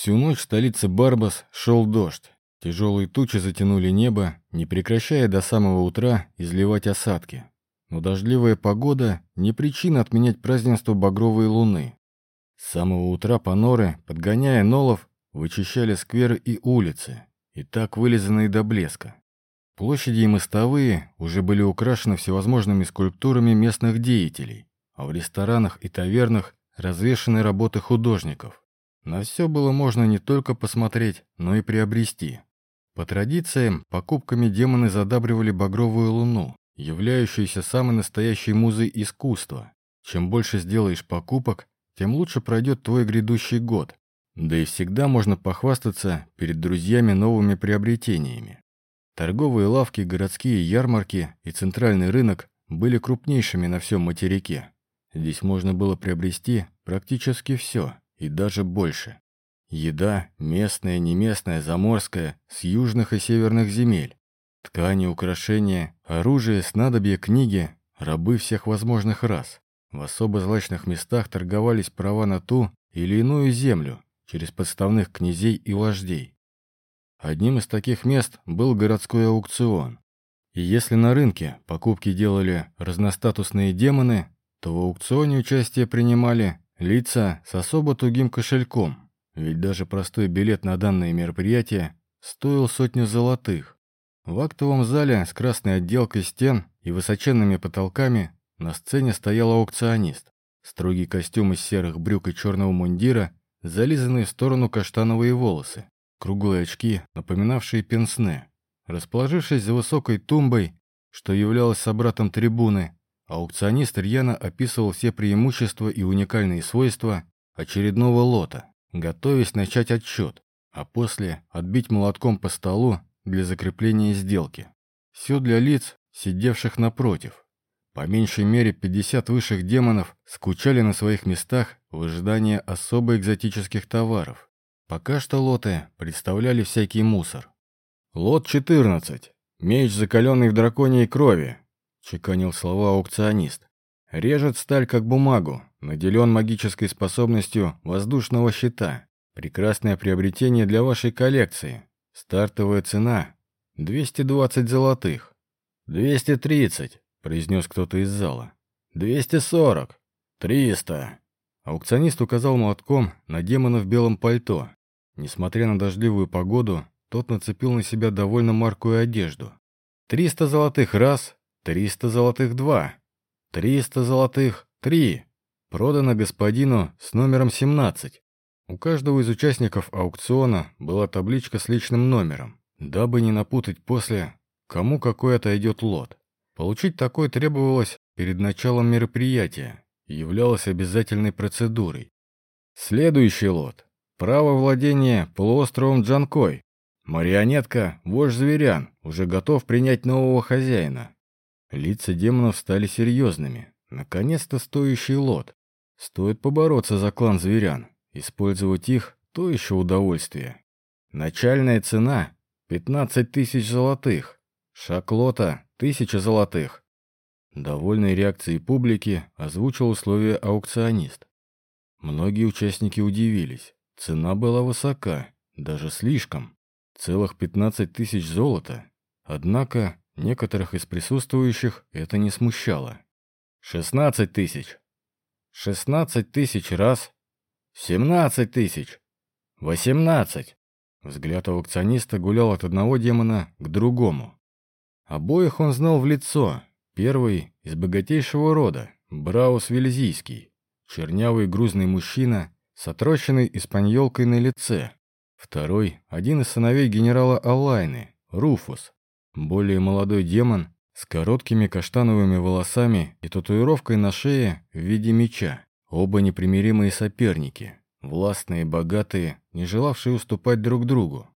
Всю ночь в столице Барбас шел дождь. Тяжелые тучи затянули небо, не прекращая до самого утра изливать осадки. Но дождливая погода не причина отменять празднество Багровой Луны. С самого утра поноры, подгоняя нолов, вычищали скверы и улицы, и так вылизанные до блеска. Площади и мостовые уже были украшены всевозможными скульптурами местных деятелей, а в ресторанах и тавернах развешаны работы художников. На все было можно не только посмотреть, но и приобрести. По традициям, покупками демоны задабривали багровую луну, являющуюся самой настоящей музой искусства. Чем больше сделаешь покупок, тем лучше пройдет твой грядущий год. Да и всегда можно похвастаться перед друзьями новыми приобретениями. Торговые лавки, городские ярмарки и центральный рынок были крупнейшими на всем материке. Здесь можно было приобрести практически все, и даже больше. Еда местная, неместная, заморская, с южных и северных земель. Ткани, украшения, оружие, снадобья, книги, рабы всех возможных рас. В особо злачных местах торговались права на ту или иную землю через подставных князей и вождей. Одним из таких мест был городской аукцион. И если на рынке покупки делали разностатусные демоны, то в аукционе участие принимали лица с особо тугим кошельком – ведь даже простой билет на данное мероприятие стоил сотню золотых. В актовом зале с красной отделкой стен и высоченными потолками на сцене стоял аукционист. Строгий костюм из серых брюк и черного мундира, зализанные в сторону каштановые волосы, круглые очки, напоминавшие пенсне. Расположившись за высокой тумбой, что являлось собратом трибуны, аукционист рьяно описывал все преимущества и уникальные свойства очередного лота готовясь начать отчет, а после отбить молотком по столу для закрепления сделки. Все для лиц, сидевших напротив. По меньшей мере 50 высших демонов скучали на своих местах в ожидании особо экзотических товаров. Пока что лоты представляли всякий мусор. «Лот 14. Меч, закаленный в драконьей крови», — чеканил слова аукционист. Режет сталь как бумагу, наделен магической способностью воздушного щита. Прекрасное приобретение для вашей коллекции. Стартовая цена — 220 золотых. «230», — произнес кто-то из зала. «240». «300». Аукционист указал молотком на демона в белом пальто. Несмотря на дождливую погоду, тот нацепил на себя довольно маркую одежду. «Триста золотых раз, триста золотых два». «Триста золотых, три!» Продано господину с номером 17. У каждого из участников аукциона была табличка с личным номером, дабы не напутать после, кому какой отойдет лот. Получить такой требовалось перед началом мероприятия и являлось обязательной процедурой. Следующий лот. Право владения полуостровом Джанкой. Марионетка, вождь зверян, уже готов принять нового хозяина. Лица демонов стали серьезными. Наконец-то стоящий лот. Стоит побороться за клан зверян. Использовать их — то еще удовольствие. Начальная цена — 15 тысяч золотых. Шаг лота — 1000 золотых. Довольной реакцией публики озвучил условия аукционист. Многие участники удивились. Цена была высока, даже слишком. Целых 15 тысяч золота. Однако Некоторых из присутствующих это не смущало. «Шестнадцать тысяч!» «Шестнадцать тысяч раз!» «Семнадцать тысяч!» «Восемнадцать!» Взгляд аукциониста гулял от одного демона к другому. Обоих он знал в лицо. Первый — из богатейшего рода, Браус Вельзийский. Чернявый грузный мужчина с отрощенной испаньолкой на лице. Второй — один из сыновей генерала Алайны, Руфус, более молодой демон с короткими каштановыми волосами и татуировкой на шее в виде меча. Оба непримиримые соперники, властные, богатые, не желавшие уступать друг другу.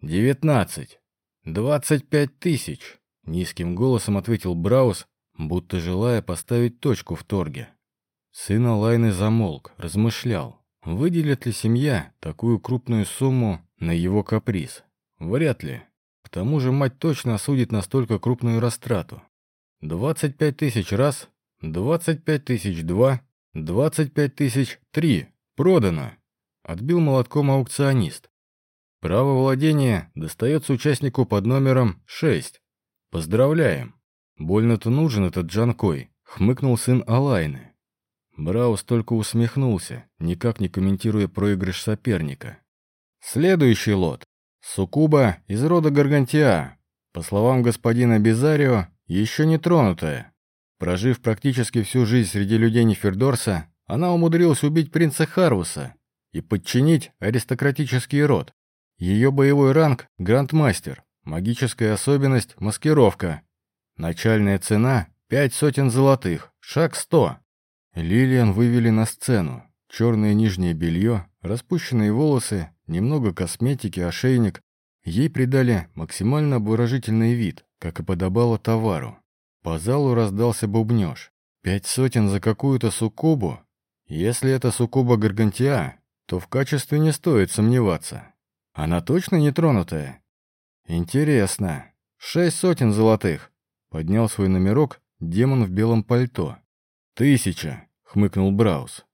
«Девятнадцать! Двадцать пять тысяч!» — низким голосом ответил Браус, будто желая поставить точку в торге. Сын Алайны замолк, размышлял, выделит ли семья такую крупную сумму на его каприз. Вряд ли. К тому же мать точно осудит настолько крупную растрату. 25 тысяч раз, 25 тысяч два, 25 тысяч три. Продано. отбил молотком аукционист. Право владения достается участнику под номером 6. Поздравляем. Больно-то нужен этот Джанкой, хмыкнул сын Алайны. Браус только усмехнулся, никак не комментируя проигрыш соперника. Следующий лот. Сукуба из рода Гаргантиа. По словам господина Бизарио, еще не тронутая. Прожив практически всю жизнь среди людей Нефердорса, она умудрилась убить принца Харвуса и подчинить аристократический род. Ее боевой ранг – грандмастер, магическая особенность – маскировка. Начальная цена – пять сотен золотых, шаг сто. Лилиан вывели на сцену. Черное нижнее белье, распущенные волосы, немного косметики, ошейник. Ей придали максимально обворожительный вид, как и подобало товару. По залу раздался бубнеж. Пять сотен за какую-то суккубу? Если это суккуба гаргантиа, то в качестве не стоит сомневаться. Она точно не тронутая? Интересно. Шесть сотен золотых. Поднял свой номерок демон в белом пальто. Тысяча, хмыкнул Браус.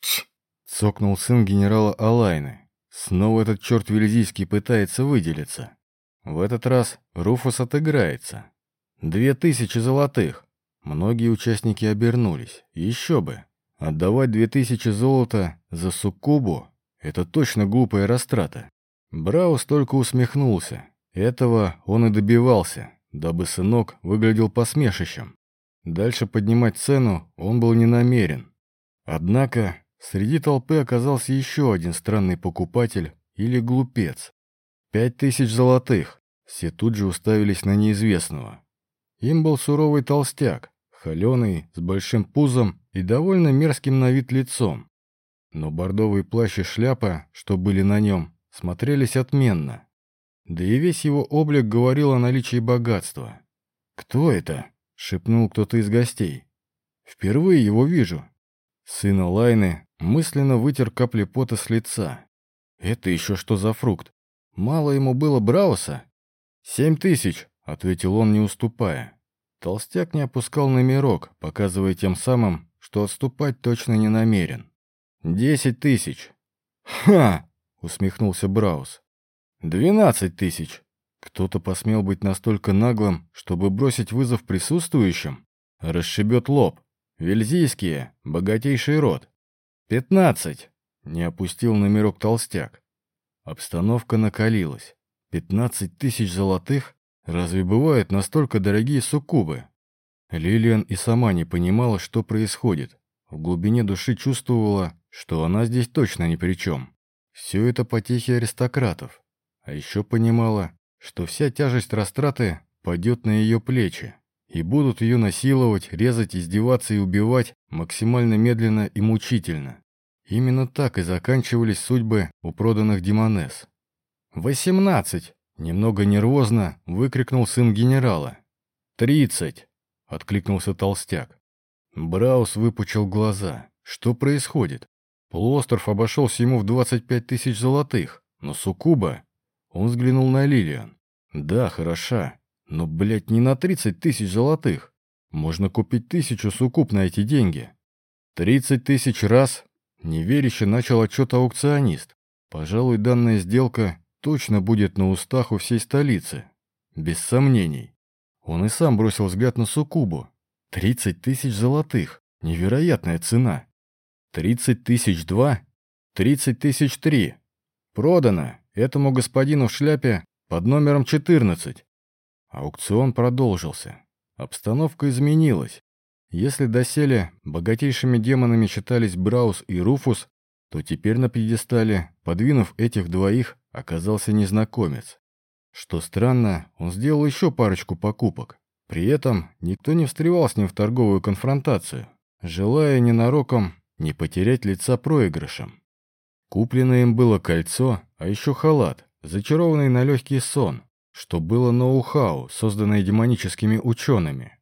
Тш! Цокнул сын генерала Алайны. Снова этот черт Вельзийский пытается выделиться. В этот раз Руфус отыграется. Две тысячи золотых. Многие участники обернулись. Еще бы. Отдавать две тысячи золота за суккубу — это точно глупая растрата. Браус только усмехнулся. Этого он и добивался, дабы сынок выглядел посмешищем. Дальше поднимать цену он был не намерен. Однако Среди толпы оказался еще один странный покупатель или глупец. Пять тысяч золотых. Все тут же уставились на неизвестного. Им был суровый толстяк, холеный, с большим пузом и довольно мерзким на вид лицом. Но бордовый плащ и шляпа, что были на нем, смотрелись отменно. Да и весь его облик говорил о наличии богатства. «Кто это?» — шепнул кто-то из гостей. «Впервые его вижу». Сына Лайны Мысленно вытер капли пота с лица. Это еще что за фрукт? Мало ему было Брауса? «Семь тысяч», — ответил он, не уступая. Толстяк не опускал номерок, показывая тем самым, что отступать точно не намерен. «Десять тысяч». «Ха!» — усмехнулся Браус. «Двенадцать тысяч». Кто-то посмел быть настолько наглым, чтобы бросить вызов присутствующим? Расшибет лоб. Вельзийские — богатейший род. «Пятнадцать!» — не опустил номерок толстяк. Обстановка накалилась. «Пятнадцать тысяч золотых? Разве бывают настолько дорогие суккубы?» Лилиан и сама не понимала, что происходит. В глубине души чувствовала, что она здесь точно ни при чем. Все это потехи аристократов. А еще понимала, что вся тяжесть растраты пойдет на ее плечи, и будут ее насиловать, резать, издеваться и убивать максимально медленно и мучительно. Именно так и заканчивались судьбы у проданных демонес. «Восемнадцать!» — немного нервозно выкрикнул сын генерала. «Тридцать!» — откликнулся толстяк. Браус выпучил глаза. «Что происходит?» Полуостров обошелся ему в двадцать пять тысяч золотых, но Сукуба... Он взглянул на Лилиан. «Да, хороша, но, блядь, не на тридцать тысяч золотых. Можно купить тысячу Сукуб на эти деньги. Тридцать тысяч раз Неверяще начал отчет аукционист. Пожалуй, данная сделка точно будет на устах у всей столицы. Без сомнений. Он и сам бросил взгляд на Сукубу. Тридцать тысяч золотых. Невероятная цена. Тридцать тысяч два? Тридцать тысяч три. Продано этому господину в шляпе под номером четырнадцать. Аукцион продолжился. Обстановка изменилась. Если доселе богатейшими демонами считались Браус и Руфус, то теперь на пьедестале, подвинув этих двоих, оказался незнакомец. Что странно, он сделал еще парочку покупок. При этом никто не встревал с ним в торговую конфронтацию, желая ненароком не потерять лица проигрышем. Куплено им было кольцо, а еще халат, зачарованный на легкий сон, что было ноу-хау, созданное демоническими учеными.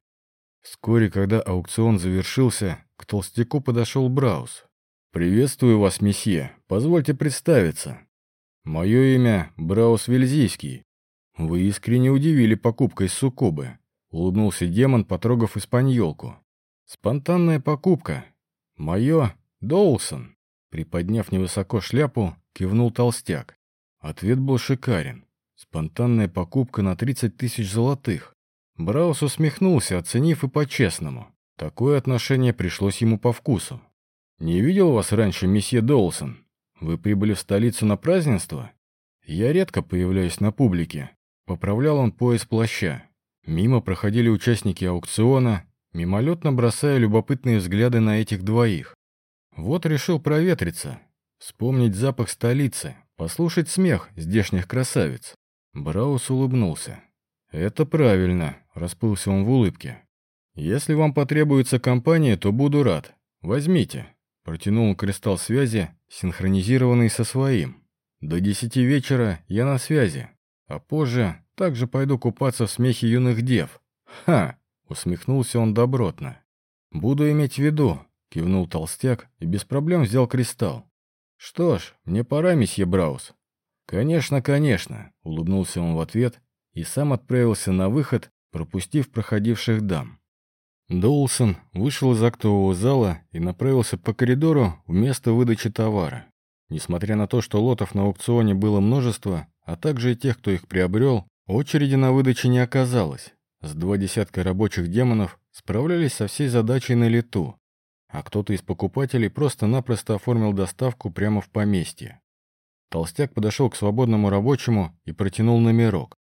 Вскоре, когда аукцион завершился, к толстяку подошел Браус. «Приветствую вас, месье. Позвольте представиться. Мое имя Браус Вельзийский. Вы искренне удивили покупкой суккубы», — улыбнулся демон, потрогав испаньолку. «Спонтанная покупка. Мое — Доулсон. Приподняв невысоко шляпу, кивнул толстяк. Ответ был шикарен. Спонтанная покупка на 30 тысяч золотых. Браус усмехнулся, оценив и по-честному. Такое отношение пришлось ему по вкусу. «Не видел вас раньше, месье Доусон? Вы прибыли в столицу на празднество?» «Я редко появляюсь на публике», — поправлял он пояс плаща. Мимо проходили участники аукциона, мимолетно бросая любопытные взгляды на этих двоих. Вот решил проветриться, вспомнить запах столицы, послушать смех здешних красавиц. Браус улыбнулся. «Это правильно», — расплылся он в улыбке. «Если вам потребуется компания, то буду рад. Возьмите». Протянул кристалл связи, синхронизированный со своим. «До десяти вечера я на связи, а позже также пойду купаться в смехе юных дев». «Ха!» — усмехнулся он добротно. «Буду иметь в виду», — кивнул толстяк и без проблем взял кристалл. «Что ж, мне пора, месье Браус». «Конечно, конечно», — улыбнулся он в ответ и сам отправился на выход, пропустив проходивших дам. Доулсон вышел из актового зала и направился по коридору в место выдачи товара. Несмотря на то, что лотов на аукционе было множество, а также и тех, кто их приобрел, очереди на выдаче не оказалось. С два десятка рабочих демонов справлялись со всей задачей на лету, а кто-то из покупателей просто-напросто оформил доставку прямо в поместье. Толстяк подошел к свободному рабочему и протянул номерок.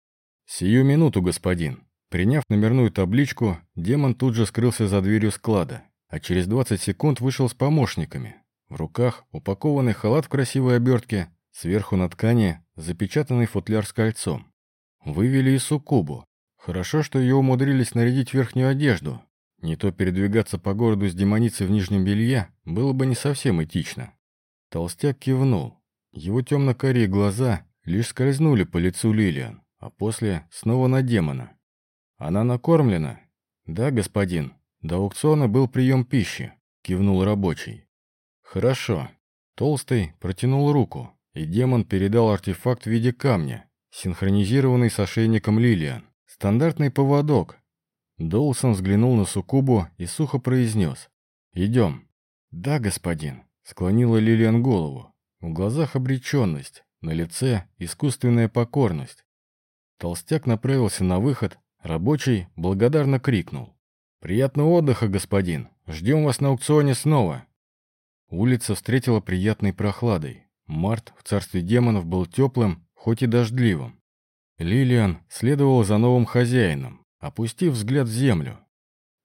«Сию минуту, господин». Приняв номерную табличку, демон тут же скрылся за дверью склада, а через 20 секунд вышел с помощниками. В руках упакованный халат в красивой обертке, сверху на ткани запечатанный футляр с кольцом. Вывели и суккубу. Хорошо, что ее умудрились нарядить верхнюю одежду, не то передвигаться по городу с демоницей в нижнем белье было бы не совсем этично. Толстяк кивнул. Его темно-карие глаза лишь скользнули по лицу Лилиан, а после снова на демона. «Она накормлена?» «Да, господин. До аукциона был прием пищи», — кивнул рабочий. «Хорошо». Толстый протянул руку, и демон передал артефакт в виде камня, синхронизированный с ошейником Лилиан. Стандартный поводок, Доусон взглянул на Сукубу и сухо произнес. «Идем». «Да, господин», — склонила Лилиан голову. В глазах обреченность, на лице искусственная покорность. Толстяк направился на выход, рабочий благодарно крикнул. «Приятного отдыха, господин! Ждем вас на аукционе снова!» Улица встретила приятной прохладой. Март в царстве демонов был теплым, хоть и дождливым. Лилиан следовала за новым хозяином, опустив взгляд в землю.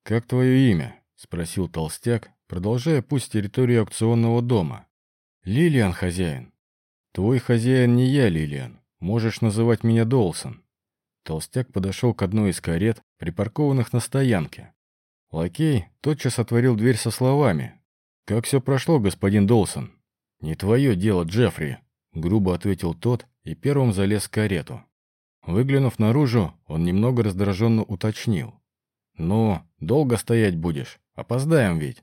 «Как твое имя?» — спросил толстяк, продолжая путь территорию аукционного дома. «Лилиан, хозяин». «Твой хозяин не я, Лилиан. Можешь называть меня Долсон». Толстяк подошел к одной из карет, припаркованных на стоянке. Лакей тотчас отворил дверь со словами. «Как все прошло, господин Долсон?» «Не твое дело, Джеффри», — грубо ответил тот и первым залез в карету. Выглянув наружу, он немного раздраженно уточнил. «Ну, долго стоять будешь? Опоздаем ведь».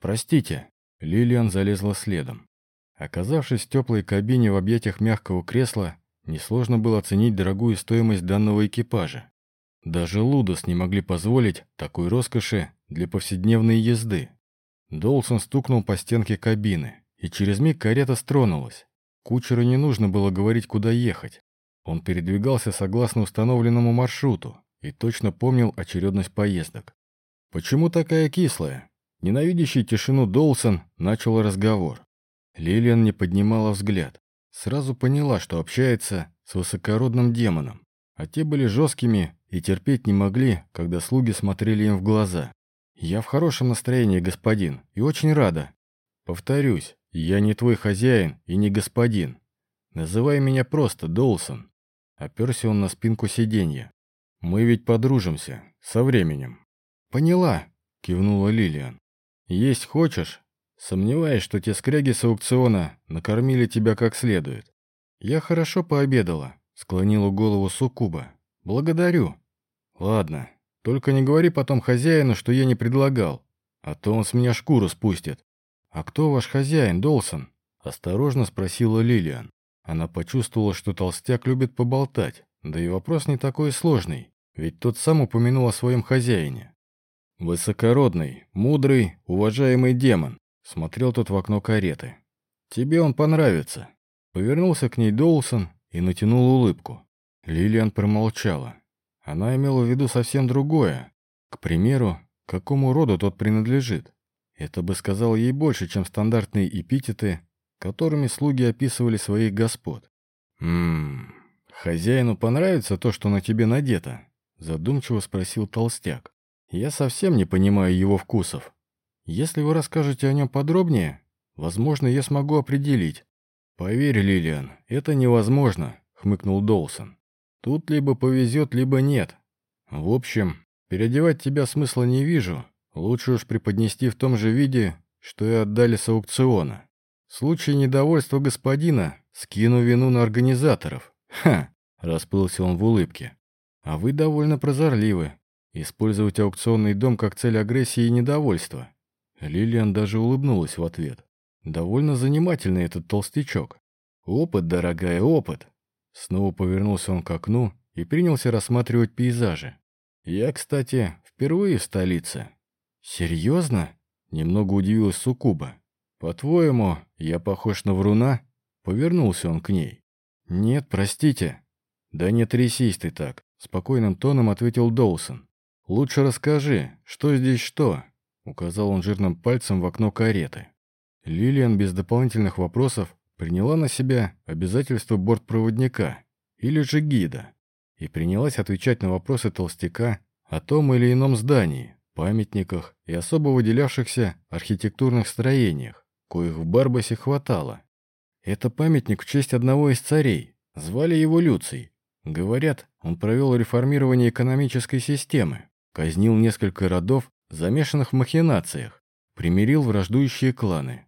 «Простите». Лилиан залезла следом. Оказавшись в теплой кабине в объятиях мягкого кресла, несложно было оценить дорогую стоимость данного экипажа. Даже Лудос не могли позволить такой роскоши для повседневной езды. Долсон стукнул по стенке кабины, и через миг карета стронулась. Кучеру не нужно было говорить, куда ехать. Он передвигался согласно установленному маршруту и точно помнил очередность поездок. «Почему такая кислая?» Ненавидящий тишину Долсон начал разговор. Лилиан не поднимала взгляд. Сразу поняла, что общается с высокородным демоном. А те были жесткими и терпеть не могли, когда слуги смотрели им в глаза. «Я в хорошем настроении, господин, и очень рада. Повторюсь, я не твой хозяин и не господин. Называй меня просто Долсон. Оперся он на спинку сиденья. «Мы ведь подружимся. Со временем». «Поняла», — кивнула Лилиан. «Есть хочешь?» Сомневаюсь, что те скряги с аукциона накормили тебя как следует. Я хорошо пообедала, склонила голову Сукуба. Благодарю. Ладно, только не говори потом хозяину, что я не предлагал, а то он с меня шкуру спустит. А кто ваш хозяин, Долсон? Осторожно спросила Лилиан. Она почувствовала, что толстяк любит поболтать, да и вопрос не такой сложный, ведь тот сам упомянул о своем хозяине. «Высокородный, мудрый, уважаемый демон», — смотрел тот в окно кареты. Тебе он понравится». Повернулся к ней Доусон и натянул улыбку. Лилиан промолчала. Она имела в виду совсем другое. К примеру, какому роду тот принадлежит. Это бы сказал ей больше, чем стандартные эпитеты, которыми слуги описывали своих господ. «Ммм, хозяину понравится то, что на тебе надето?» Задумчиво спросил толстяк. «Я совсем не понимаю его вкусов. Если вы расскажете о нем подробнее, возможно, я смогу определить, «Поверь, Лилиан, это невозможно», — хмыкнул Доусон. «Тут либо повезет, либо нет. В общем, переодевать тебя смысла не вижу. Лучше уж преподнести в том же виде, что и отдали с аукциона. В случае недовольства господина скину вину на организаторов. Ха!» — расплылся он в улыбке. «А вы довольно прозорливы. Использовать аукционный дом как цель агрессии и недовольства». Лилиан даже улыбнулась в ответ. Довольно занимательный этот толстячок. Опыт, дорогая, опыт. Снова повернулся он к окну и принялся рассматривать пейзажи. Я, кстати, впервые в столице. Серьезно? Немного удивилась Сукуба. По-твоему, я похож на вруна? Повернулся он к ней. Нет, простите. Да не трясись ты так, спокойным тоном ответил Доусон. Лучше расскажи, что здесь что? Указал он жирным пальцем в окно кареты. Лилиан без дополнительных вопросов приняла на себя обязательство бортпроводника или же гида и принялась отвечать на вопросы толстяка о том или ином здании, памятниках и особо выделявшихся архитектурных строениях, коих в Барбасе хватало. Это памятник в честь одного из царей, звали его Люций. Говорят, он провел реформирование экономической системы, казнил несколько родов, замешанных в махинациях, примирил враждующие кланы.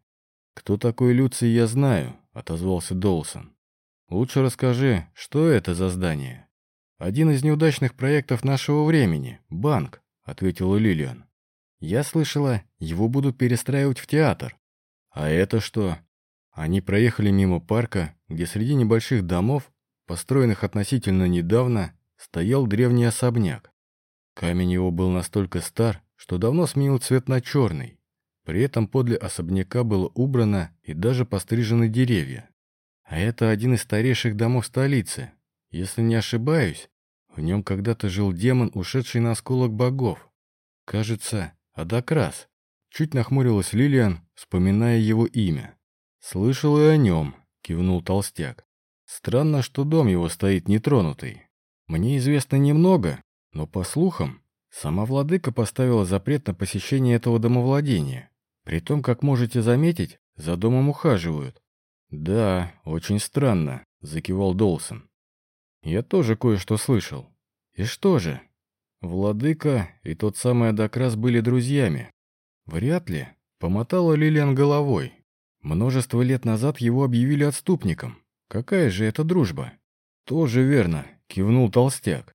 «Кто такой Люций, я знаю», — отозвался Долсон. «Лучше расскажи, что это за здание?» «Один из неудачных проектов нашего времени — банк», — ответила Лилиан. «Я слышала, его будут перестраивать в театр». «А это что?» Они проехали мимо парка, где среди небольших домов, построенных относительно недавно, стоял древний особняк. Камень его был настолько стар, что давно сменил цвет на черный. При этом подле особняка было убрано и даже пострижены деревья. А это один из старейших домов столицы. Если не ошибаюсь, в нем когда-то жил демон, ушедший на осколок богов. Кажется, Адакрас. Чуть нахмурилась Лилиан, вспоминая его имя. «Слышал и о нем», — кивнул толстяк. «Странно, что дом его стоит нетронутый. Мне известно немного, но, по слухам, сама владыка поставила запрет на посещение этого домовладения. При том, как можете заметить, за домом ухаживают. Да, очень странно, закивал Долсон. Я тоже кое-что слышал. И что же? Владыка и тот самый Адакрас были друзьями. Вряд ли, помотала Лилиан головой. Множество лет назад его объявили отступником. Какая же это дружба? Тоже верно, кивнул толстяк.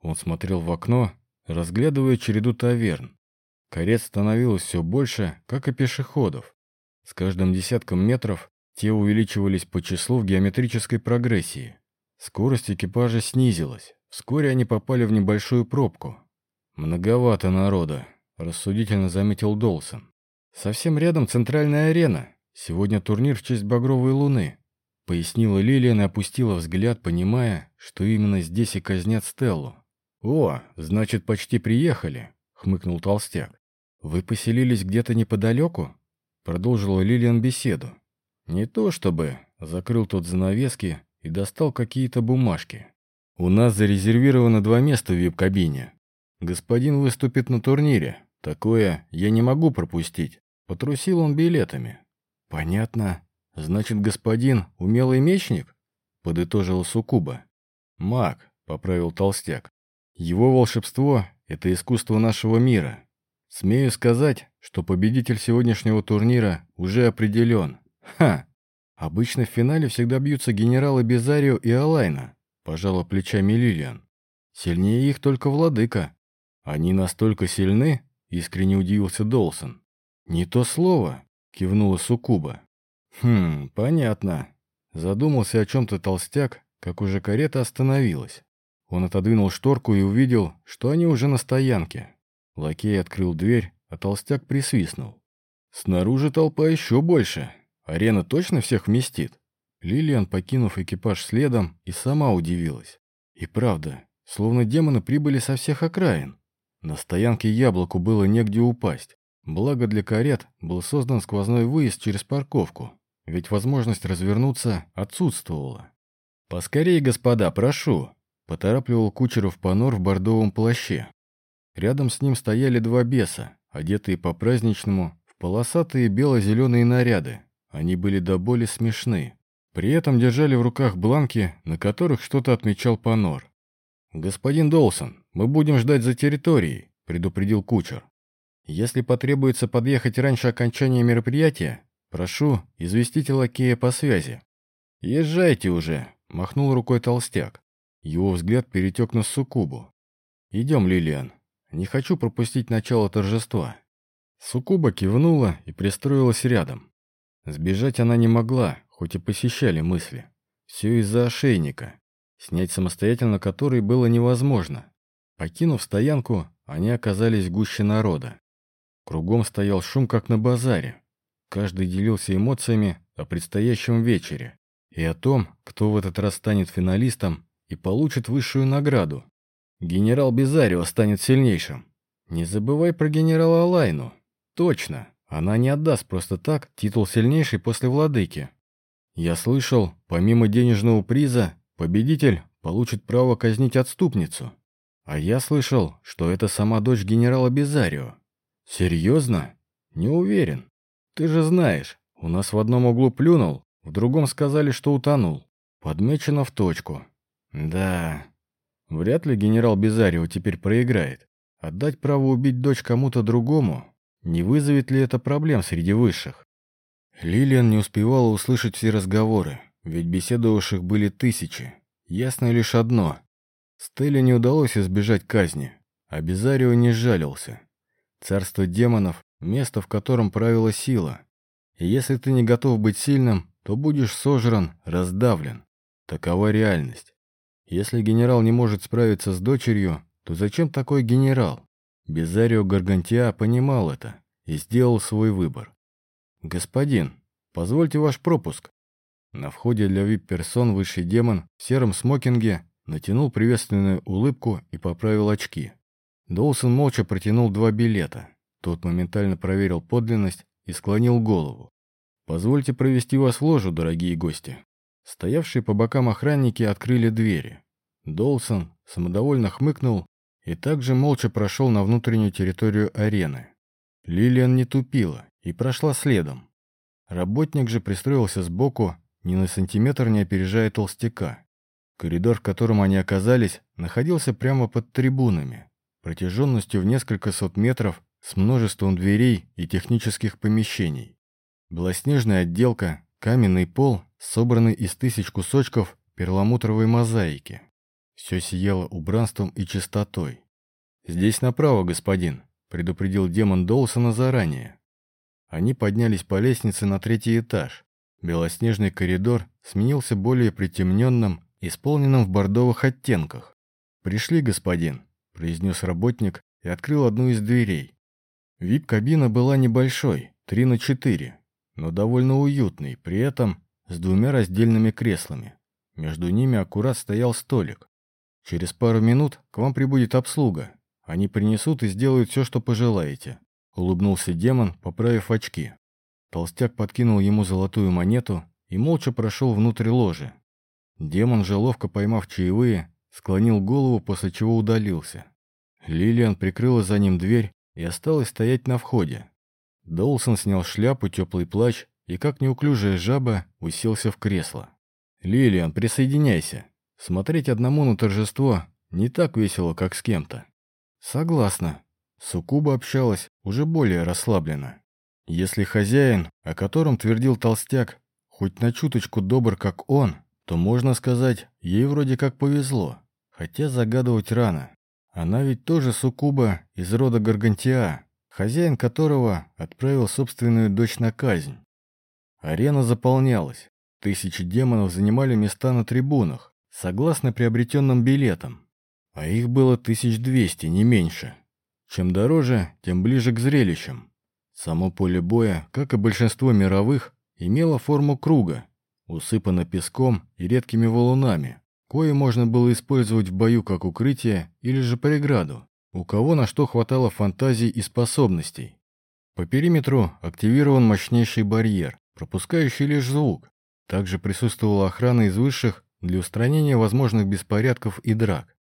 Он смотрел в окно, разглядывая череду таверн. Карет становилось все больше, как и пешеходов. С каждым десятком метров те увеличивались по числу в геометрической прогрессии. Скорость экипажа снизилась. Вскоре они попали в небольшую пробку. «Многовато народа», — рассудительно заметил Долсон. «Совсем рядом центральная арена. Сегодня турнир в честь Багровой Луны», — пояснила Лилиан и опустила взгляд, понимая, что именно здесь и казнят Стеллу. «О, значит, почти приехали», — хмыкнул Толстяк. «Вы поселились где-то неподалеку?» Продолжила Лилиан беседу. «Не то чтобы...» Закрыл тот занавески и достал какие-то бумажки. «У нас зарезервировано два места в вип-кабине. Господин выступит на турнире. Такое я не могу пропустить». Потрусил он билетами. «Понятно. Значит, господин умелый мечник?» Подытожил Сукуба. «Маг», — поправил Толстяк. «Его волшебство — это искусство нашего мира. Смею сказать, что победитель сегодняшнего турнира уже определен. Ха! Обычно в финале всегда бьются генералы Безарио и Алайна, пожала плечами Лилиан. Сильнее их только владыка. Они настолько сильны, искренне удивился Долсон. Не то слово, кивнула Сукуба. Хм, понятно. Задумался о чем-то толстяк, как уже карета остановилась. Он отодвинул шторку и увидел, что они уже на стоянке. Лакей открыл дверь, а толстяк присвистнул. «Снаружи толпа еще больше. Арена точно всех вместит? Лилиан, покинув экипаж следом, и сама удивилась. И правда, словно демоны прибыли со всех окраин. На стоянке яблоку было негде упасть. Благо для карет был создан сквозной выезд через парковку, ведь возможность развернуться отсутствовала. «Поскорее, господа, прошу!» – поторапливал Кучеров Панор в бордовом плаще. Рядом с ним стояли два беса, одетые по-праздничному, в полосатые бело-зеленые наряды. Они были до боли смешны. При этом держали в руках бланки, на которых что-то отмечал Панор. «Господин Долсон, мы будем ждать за территорией», – предупредил кучер. Если потребуется подъехать раньше окончания мероприятия, прошу, известите лакея по связи. Езжайте уже, махнул рукой толстяк. Его взгляд перетек на Сукубу. Идем, Лилиан. Не хочу пропустить начало торжества. Сукуба кивнула и пристроилась рядом. Сбежать она не могла, хоть и посещали мысли. Все из-за ошейника, снять самостоятельно который было невозможно. Покинув стоянку, они оказались в гуще народа. Кругом стоял шум, как на базаре. Каждый делился эмоциями о предстоящем вечере и о том, кто в этот раз станет финалистом и получит высшую награду. Генерал Безарио станет сильнейшим. Не забывай про генерала Алайну. Точно, она не отдаст просто так титул сильнейший после владыки. Я слышал, помимо денежного приза, победитель получит право казнить отступницу. А я слышал, что это сама дочь генерала Безарио. «Серьезно? Не уверен. Ты же знаешь, у нас в одном углу плюнул, в другом сказали, что утонул. Подмечено в точку. Да. Вряд ли генерал Безарио теперь проиграет. Отдать право убить дочь кому-то другому, не вызовет ли это проблем среди высших? Лилиан не успевала услышать все разговоры, ведь беседовавших были тысячи. Ясно лишь одно. Стелле не удалось избежать казни, а Безарио не жалился. Царство демонов – место, в котором правила сила. И если ты не готов быть сильным, то будешь сожран, раздавлен. Такова реальность. Если генерал не может справиться с дочерью, то зачем такой генерал? Безарио Гаргантиа понимал это и сделал свой выбор. «Господин, позвольте ваш пропуск». На входе для вип-персон высший демон в сером смокинге натянул приветственную улыбку и поправил очки. Долсон молча протянул два билета. Тот моментально проверил подлинность и склонил голову. «Позвольте провести вас в ложу, дорогие гости». Стоявшие по бокам охранники открыли двери. Долсон самодовольно хмыкнул и также молча прошел на внутреннюю территорию арены. Лилиан не тупила и прошла следом. Работник же пристроился сбоку, ни на сантиметр не опережая толстяка. Коридор, в котором они оказались, находился прямо под трибунами протяженностью в несколько сот метров с множеством дверей и технических помещений. Белоснежная отделка, каменный пол, собранный из тысяч кусочков перламутровой мозаики. Все сияло убранством и чистотой. «Здесь направо, господин», — предупредил демон Долсона заранее. Они поднялись по лестнице на третий этаж. Белоснежный коридор сменился более притемненным, исполненным в бордовых оттенках. «Пришли, господин», произнес работник и открыл одну из дверей. Вип-кабина была небольшой, 3 на 4, но довольно уютной, при этом с двумя раздельными креслами. Между ними аккурат стоял столик. Через пару минут к вам прибудет обслуга. Они принесут и сделают все, что пожелаете. Улыбнулся демон, поправив очки. Толстяк подкинул ему золотую монету и молча прошел внутрь ложи. Демон же, ловко поймав чаевые, склонил голову, после чего удалился. Лилиан прикрыла за ним дверь и осталась стоять на входе. Долсон снял шляпу, теплый плащ и, как неуклюжая жаба, уселся в кресло. «Лилиан, присоединяйся. Смотреть одному на торжество не так весело, как с кем-то». «Согласна». Сукуба общалась уже более расслабленно. Если хозяин, о котором твердил толстяк, хоть на чуточку добр, как он, то можно сказать, ей вроде как повезло. Хотя загадывать рано. Она ведь тоже суккуба из рода Гаргантиа, хозяин которого отправил собственную дочь на казнь. Арена заполнялась. Тысячи демонов занимали места на трибунах, согласно приобретенным билетам. А их было 1200, не меньше. Чем дороже, тем ближе к зрелищам. Само поле боя, как и большинство мировых, имела форму круга, усыпана песком и редкими валунами, кое можно было использовать в бою как укрытие или же преграду, у кого на что хватало фантазий и способностей. По периметру активирован мощнейший барьер, пропускающий лишь звук. Также присутствовала охрана из высших для устранения возможных беспорядков и драк.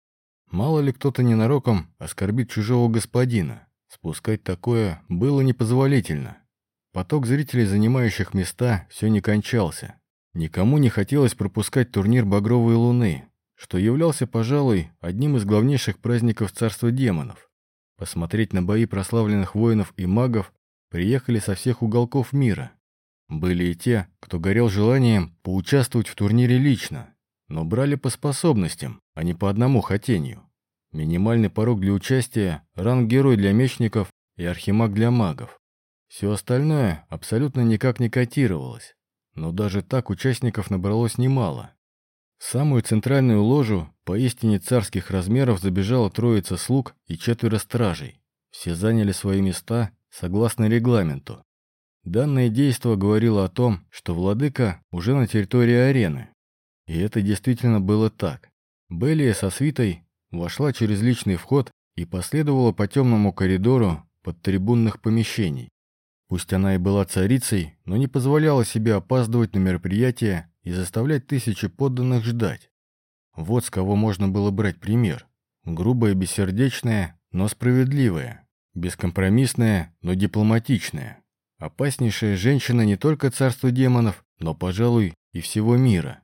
Мало ли кто-то ненароком оскорбит чужого господина. Спускать такое было непозволительно. Поток зрителей, занимающих места, все не кончался. Никому не хотелось пропускать турнир «Багровой луны», что являлся, пожалуй, одним из главнейших праздников царства демонов. Посмотреть на бои прославленных воинов и магов приехали со всех уголков мира. Были и те, кто горел желанием поучаствовать в турнире лично, но брали по способностям, а не по одному хотению. Минимальный порог для участия – ранг герой для мечников и архимаг для магов. Все остальное абсолютно никак не котировалось, но даже так участников набралось немало. Самую центральную ложу поистине царских размеров забежала троица слуг и четверо стражей. Все заняли свои места согласно регламенту. Данное действо говорило о том, что владыка уже на территории арены. И это действительно было так. Белия со свитой вошла через личный вход и последовала по темному коридору под трибунных помещений. Пусть она и была царицей, но не позволяла себе опаздывать на мероприятия и заставлять тысячи подданных ждать. Вот с кого можно было брать пример. Грубая, бессердечная, но справедливая. Бескомпромиссная, но дипломатичная. Опаснейшая женщина не только царства демонов, но, пожалуй, и всего мира.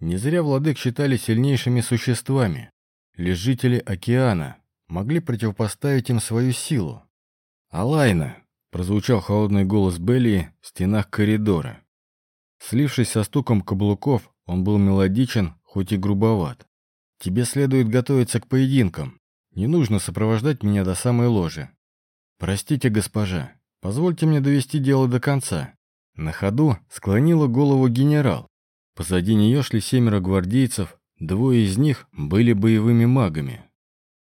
Не зря владык считали сильнейшими существами. Лишь жители океана могли противопоставить им свою силу. «Алайна!» — прозвучал холодный голос Белли в стенах коридора. Слившись со стуком каблуков, он был мелодичен, хоть и грубоват. «Тебе следует готовиться к поединкам. Не нужно сопровождать меня до самой ложи. Простите, госпожа, позвольте мне довести дело до конца». На ходу склонила голову генерал. Позади нее шли семеро гвардейцев, двое из них были боевыми магами.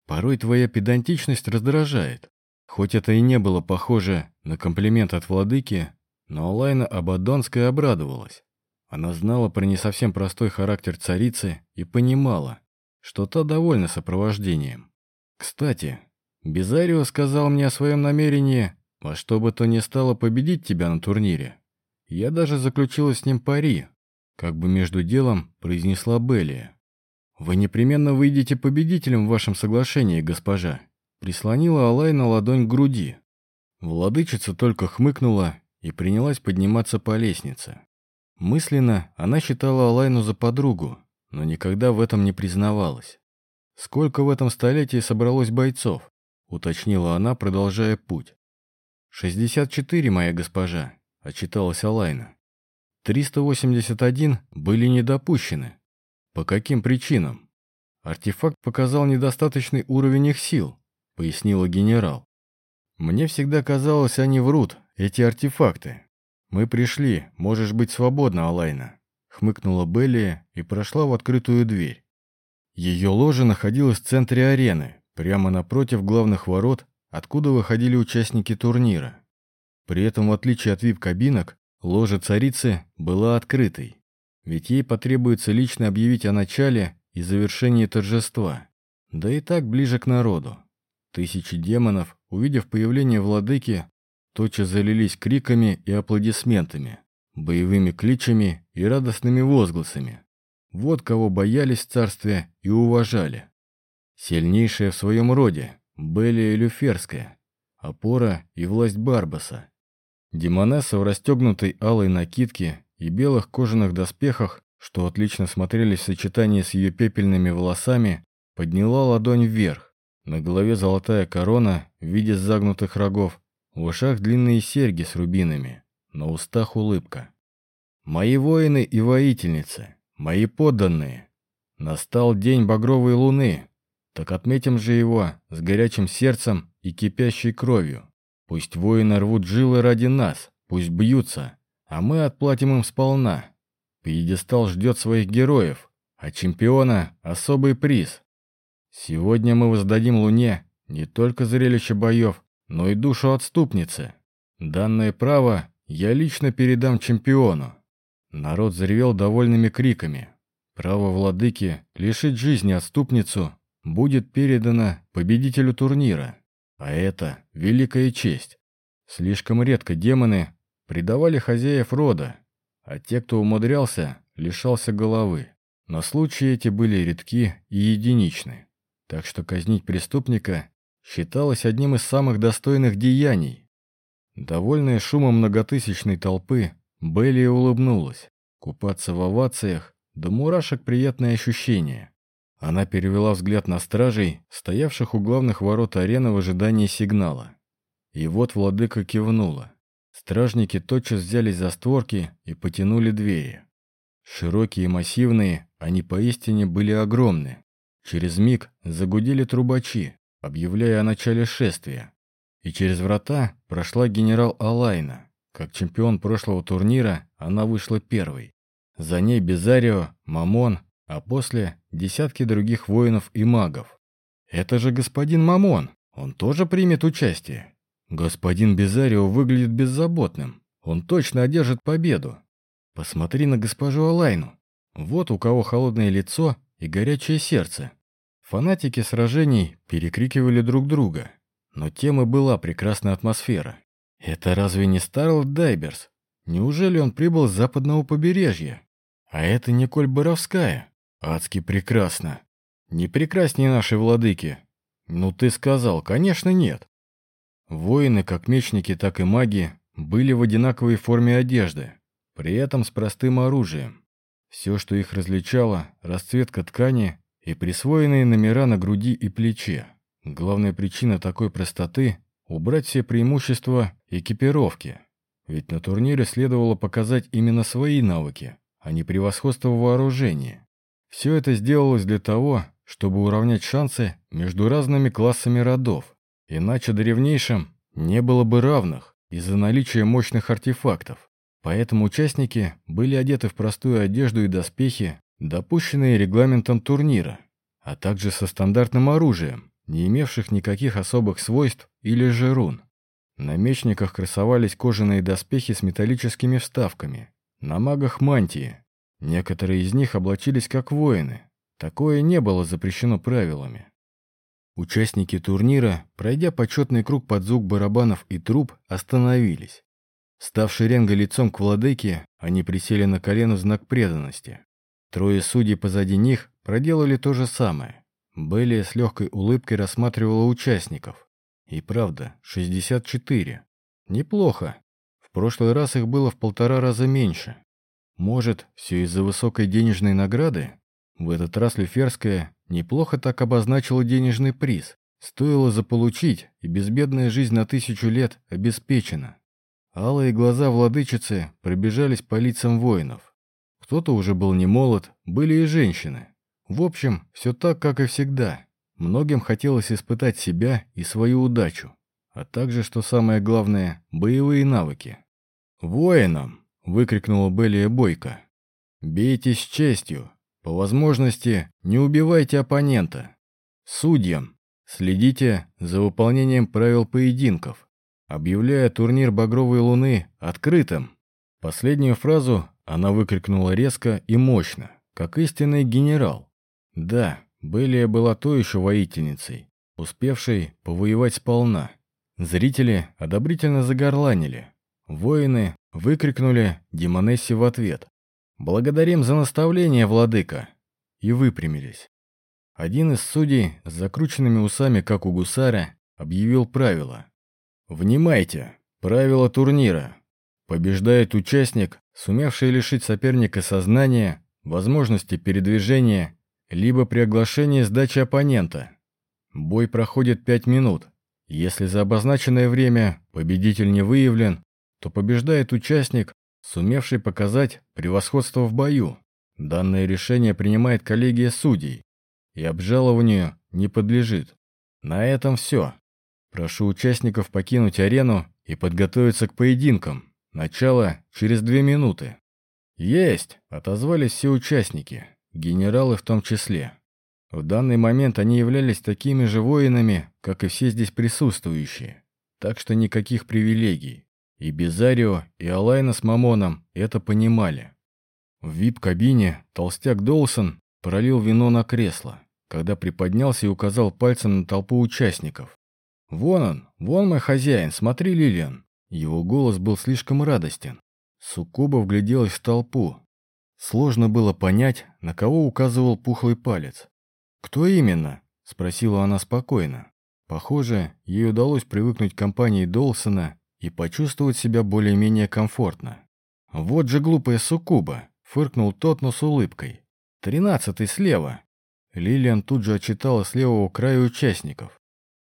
Порой твоя педантичность раздражает. Хоть это и не было похоже на комплимент от владыки, но Алайна Абадонская обрадовалась. Она знала про не совсем простой характер царицы и понимала, что та довольна сопровождением. Кстати, Безарио сказал мне о своем намерении во что бы то ни стало победить тебя на турнире. Я даже заключила с ним пари, как бы между делом произнесла Беллия. «Вы непременно выйдете победителем в вашем соглашении, госпожа», прислонила Алайна ладонь к груди. Владычица только хмыкнула и принялась подниматься по лестнице. Мысленно она считала Алайну за подругу, но никогда в этом не признавалась. «Сколько в этом столетии собралось бойцов?» — уточнила она, продолжая путь. «Шестьдесят четыре, моя госпожа», — отчиталась Алайна. «381 были недопущены. По каким причинам?» «Артефакт показал недостаточный уровень их сил», — пояснила генерал. «Мне всегда казалось, они врут, эти артефакты. Мы пришли, можешь быть свободна, Алайна», — хмыкнула Белли и прошла в открытую дверь. Ее ложа находилась в центре арены, прямо напротив главных ворот, откуда выходили участники турнира. При этом, в отличие от вип-кабинок, ложа царицы была открытой, ведь ей потребуется лично объявить о начале и завершении торжества, да и так ближе к народу. Тысячи демонов, увидев появление владыки, тотчас залились криками и аплодисментами, боевыми кличами и радостными возгласами. Вот кого боялись в царстве и уважали. Сильнейшая в своем роде, Белия Люферская, опора и власть Барбаса. Демонесса в расстегнутой алой накидке и белых кожаных доспехах, что отлично смотрелись в сочетании с ее пепельными волосами, подняла ладонь вверх. На голове золотая корона в виде загнутых рогов, в ушах длинные серьги с рубинами, на устах улыбка. «Мои воины и воительницы, мои подданные, настал день багровой луны, так отметим же его с горячим сердцем и кипящей кровью. Пусть воины рвут жилы ради нас, пусть бьются, а мы отплатим им сполна. Пьедестал ждет своих героев, а чемпиона — особый приз. Сегодня мы воздадим Луне не только зрелище боев, но и душу отступницы. Данное право я лично передам чемпиону». Народ заревел довольными криками. Право владыки лишить жизни отступницу будет передано победителю турнира. А это великая честь. Слишком редко демоны предавали хозяев рода, а те, кто умудрялся, лишался головы. Но случаи эти были редки и единичны. Так что казнить преступника считалось одним из самых достойных деяний. Довольная шумом многотысячной толпы, Белли улыбнулась. Купаться в овациях, до мурашек приятное ощущение. Она перевела взгляд на стражей, стоявших у главных ворот арены в ожидании сигнала. И вот владыка кивнула. Стражники тотчас взялись за створки и потянули двери. Широкие и массивные, они поистине были огромны. Через миг загудели трубачи, объявляя о начале шествия. И через врата прошла генерал Алайна. Как чемпион прошлого турнира она вышла первой. За ней Безарио, Мамон, а после десятки других воинов и магов. «Это же господин Мамон, он тоже примет участие?» «Господин Безарио выглядит беззаботным, он точно одержит победу. Посмотри на госпожу Алайну, вот у кого холодное лицо и горячее сердце». Фанатики сражений перекрикивали друг друга, но тем и была прекрасная атмосфера. Это разве не Старлд Дайберс? Неужели он прибыл с западного побережья? А это Николь Боровская. Адски прекрасно. Не прекраснее нашей владыки. Ну ты сказал, конечно, нет. Воины, как мечники, так и маги, были в одинаковой форме одежды, при этом с простым оружием. Все, что их различало, расцветка ткани и присвоенные номера на груди и плече. Главная причина такой простоты – убрать все преимущества экипировки. Ведь на турнире следовало показать именно свои навыки, а не превосходство в вооружении. Все это сделалось для того, чтобы уравнять шансы между разными классами родов. Иначе древнейшим не было бы равных из-за наличия мощных артефактов. Поэтому участники были одеты в простую одежду и доспехи, допущенные регламентом турнира, а также со стандартным оружием, не имевших никаких особых свойств или же рун. На мечниках красовались кожаные доспехи с металлическими вставками, на магах мантии. Некоторые из них облачились как воины. Такое не было запрещено правилами. Участники турнира, пройдя почетный круг под звук барабанов и труб, остановились. Став шеренгой лицом к владыке, они присели на колено в знак преданности. Трое судей позади них проделали то же самое. Белли с легкой улыбкой рассматривала участников. И правда, 64. Неплохо. В прошлый раз их было в полтора раза меньше. Может, все из-за высокой денежной награды? В этот раз Люферская неплохо так обозначила денежный приз. Стоило заполучить, и безбедная жизнь на тысячу лет обеспечена. Алые глаза владычицы пробежались по лицам воинов. Кто-то уже был не молод, были и женщины. В общем, все так, как и всегда. Многим хотелось испытать себя и свою удачу, а также, что самое главное, боевые навыки. «Воинам!» — выкрикнула Белия Бойко. «Бейте с честью. По возможности не убивайте оппонента. Судьям! Следите за выполнением правил поединков, объявляя турнир Багровой Луны открытым». Последнюю фразу она выкрикнула резко и мощно, как истинный генерал. Да, Белия была то еще воительницей, успевшей повоевать сполна. Зрители одобрительно загорланили. Воины выкрикнули Демонессе в ответ. «Благодарим за наставление, владыка!» И выпрямились. Один из судей с закрученными усами, как у гусара, объявил правила. «Внимайте! Правила турнира. Побеждает участник, сумевший лишить соперника сознания, возможности передвижения, либо при оглашении сдачи оппонента. Бой проходит 5 минут. Если за обозначенное время победитель не выявлен, то побеждает участник, сумевший показать превосходство в бою. Данное решение принимает коллегия судей и обжалованию не подлежит. На этом все. Прошу участников покинуть арену и подготовиться к поединкам. Начало через две минуты. Есть, отозвались все участники, генералы в том числе. В данный момент они являлись такими же воинами, как и все здесь присутствующие, так что никаких привилегий. И Безарио, и Алайна с Мамоном это понимали. В вип-кабине толстяк Долсон пролил вино на кресло, когда приподнялся и указал пальцем на толпу участников. «Вон он, вон мой хозяин, смотри, Лилиан!» Его голос был слишком радостен. Суккуба вгляделась в толпу. Сложно было понять, на кого указывал пухлый палец. «Кто именно?» – спросила она спокойно. Похоже, ей удалось привыкнуть к компании Долсона и почувствовать себя более-менее комфортно. «Вот же глупая суккуба!» – фыркнул тот, но с улыбкой. «Тринадцатый слева!» Лилиан тут же отчитала с левого края участников.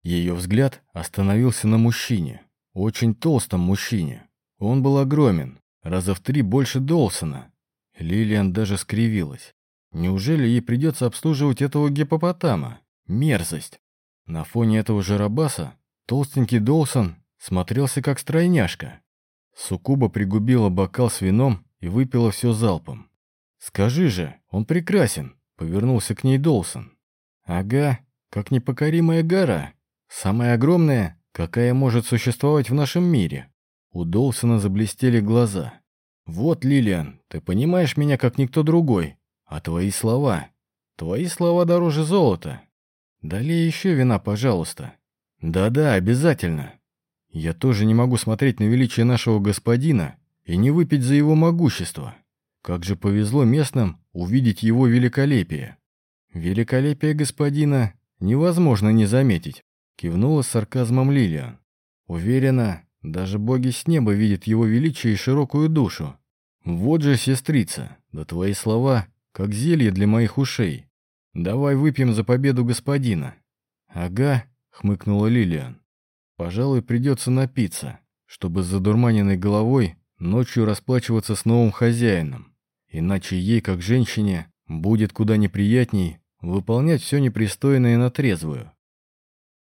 Ее взгляд остановился на мужчине. Очень толстом мужчине. Он был огромен, раза в три больше Долсона. Лилиан даже скривилась. Неужели ей придется обслуживать этого гипопотама? Мерзость. На фоне этого жарабаса толстенький Долсон смотрелся как стройняшка. Сукуба пригубила бокал с вином и выпила все залпом. «Скажи же, он прекрасен», — повернулся к ней Долсон. «Ага, как непокоримая гора, самая огромная, какая может существовать в нашем мире». У Долсона заблестели глаза. «Вот, Лилиан, ты понимаешь меня как никто другой, а твои слова... Твои слова дороже золота. Далее еще вина, пожалуйста. Да-да, обязательно. Я тоже не могу смотреть на величие нашего господина и не выпить за его могущество. Как же повезло местным увидеть его великолепие. Великолепие господина невозможно не заметить, кивнула с сарказмом Лилиан. Уверена, даже боги с неба видят его величие и широкую душу. Вот же, сестрица, да твои слова, как зелье для моих ушей. Давай выпьем за победу господина. Ага, хмыкнула Лилиан. Пожалуй, придется напиться, чтобы с задурманенной головой ночью расплачиваться с новым хозяином. Иначе ей, как женщине, будет куда неприятней выполнять все непристойное на трезвую.